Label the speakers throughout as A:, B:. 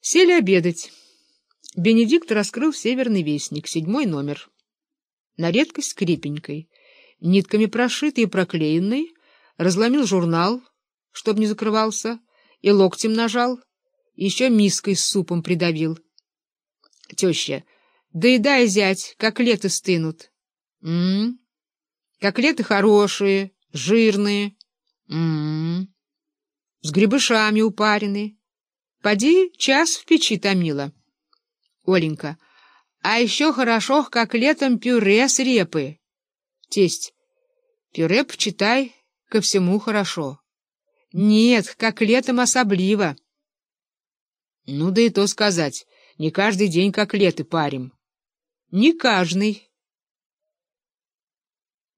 A: Сели обедать. Бенедикт раскрыл «Северный вестник», седьмой номер. На редкость крепенькой, нитками прошитый и проклеенный, разломил журнал, чтоб не закрывался, и локтем нажал, еще миской с супом придавил. Теща, доедай, зять, котлеты стынут. М, -м, -м. Котлеты хорошие, жирные. М, -м, -м. С грибышами упарены. Поди час в печи томила. Оленька. А еще хорошо, как летом пюре с репы. Тесть. Пюре, почитай, ко всему хорошо. Нет, как летом особливо. Ну да и то сказать, не каждый день как леты парим. Не каждый.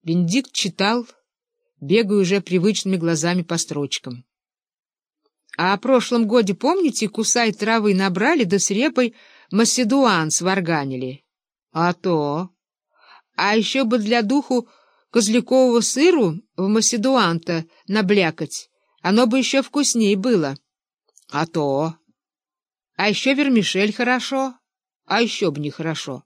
A: Бенедикт читал, бегая уже привычными глазами по строчкам. А о прошлом годе, помните, кусай травы набрали, да с репой маседуан сварганили? А то. А еще бы для духу козлякового сыру в маседуан-то наблякать. Оно бы еще вкусней было. А то. А еще вермишель хорошо. А еще бы нехорошо.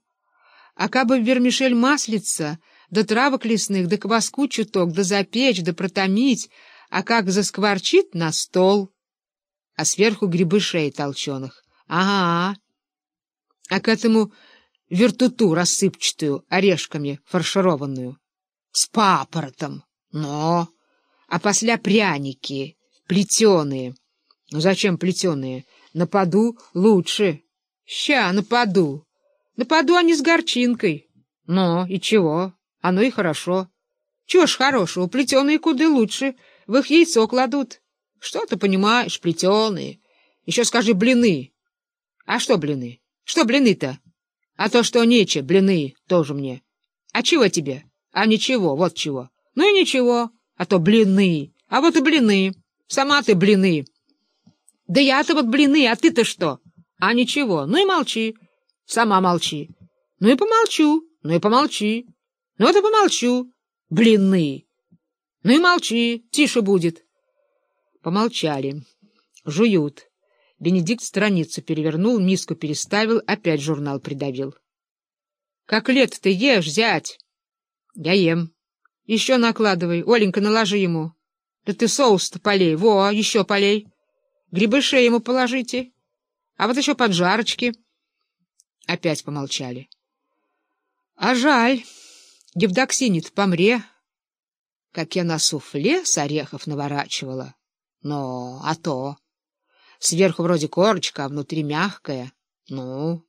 A: А кабы вермишель маслица, да травок лесных, да кваску чуток, да запечь, да протомить, а как заскворчит на стол — а сверху грибы шеи толченых. Ага. А к этому вертуту рассыпчатую, орешками фаршированную. С папоротом. Но. А после пряники, плетеные. Ну зачем плетеные? Нападу лучше. Ща, нападу. Нападу они с горчинкой. Но, и чего? Оно и хорошо. Чего ж хорошего, плетеные куды лучше. В их яйцо кладут. Что ты понимаешь, плетеные? Еще скажи блины. А что блины? Что блины-то? А то, что нече, блины, тоже мне. А чего тебе? А ничего, вот чего. Ну и ничего, а то блины. А вот и блины. Сама ты блины. Да я-то вот блины, а ты-то что? А ничего, ну и молчи. Сама молчи. Ну и помолчу, ну и помолчи. Ну вот и помолчу. Блины. Ну и молчи, тише будет. Помолчали. Жуют. Бенедикт страницу перевернул, миску переставил, опять журнал придавил. — Как лет ты ешь, зять? — Я ем. — Еще накладывай. Оленька, наложи ему. — Да ты соус-то полей. Во, еще полей. Грибышей ему положите. А вот еще поджарочки. Опять помолчали. — А жаль. Евдоксинит помре. Как я на суфле с орехов наворачивала. Но, а то. Сверху вроде корочка, а внутри мягкая. Ну,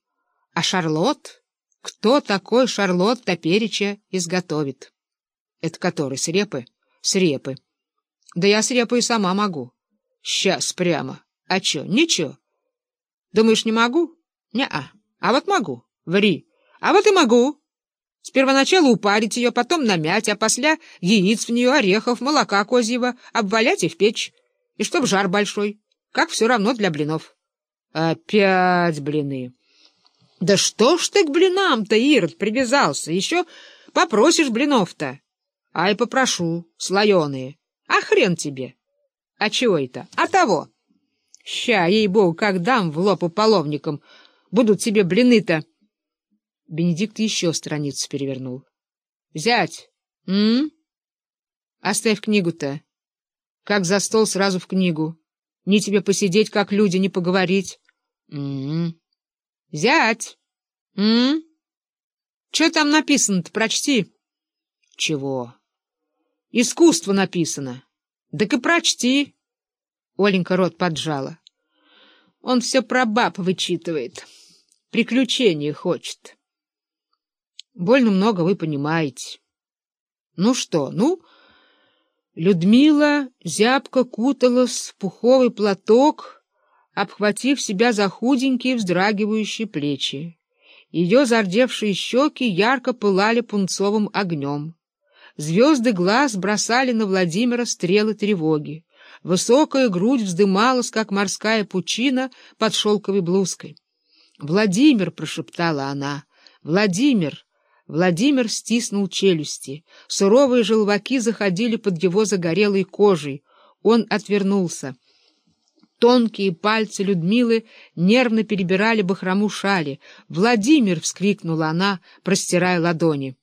A: а Шарлот? Кто такой Шарлот Топерича изготовит? Это который, с репы? С репы. Да я с репой сама могу. Сейчас прямо. А чё, ничего. Думаешь, не могу? Не-а. А вот могу. Ври. А вот и могу. С первоначала упарить ее, потом намять, а после яиц в нее, орехов, молока козьего, обвалять и в печь. И чтоб жар большой, как все равно для блинов. Опять блины. Да что ж ты к блинам-то, Ирод, привязался? Еще попросишь блинов-то. Ай, попрошу, слоеные. А хрен тебе. А чего это? А того. Ща, ей-богу, как дам в лоб уполовникам, будут тебе блины-то. Бенедикт еще страницу перевернул. Взять. М? Оставь книгу-то. Как за стол, сразу в книгу. Ни тебе посидеть, как люди, не поговорить. М -м. Зять! М, Что там написано-то, прочти. Чего? Искусство написано. Так и прочти. Оленька рот поджала. Он все про баб вычитывает. Приключения хочет. Больно много вы понимаете. Ну что, ну... Людмила зябко куталась в пуховый платок, обхватив себя за худенькие вздрагивающие плечи. Ее зардевшие щеки ярко пылали пунцовым огнем. Звезды глаз бросали на Владимира стрелы тревоги. Высокая грудь вздымалась, как морская пучина под шелковой блузкой. «Владимир!» — прошептала она. «Владимир!» Владимир стиснул челюсти. Суровые желваки заходили под его загорелой кожей. Он отвернулся. Тонкие пальцы Людмилы нервно перебирали бахрому шали. «Владимир!» — вскрикнула она, простирая ладони.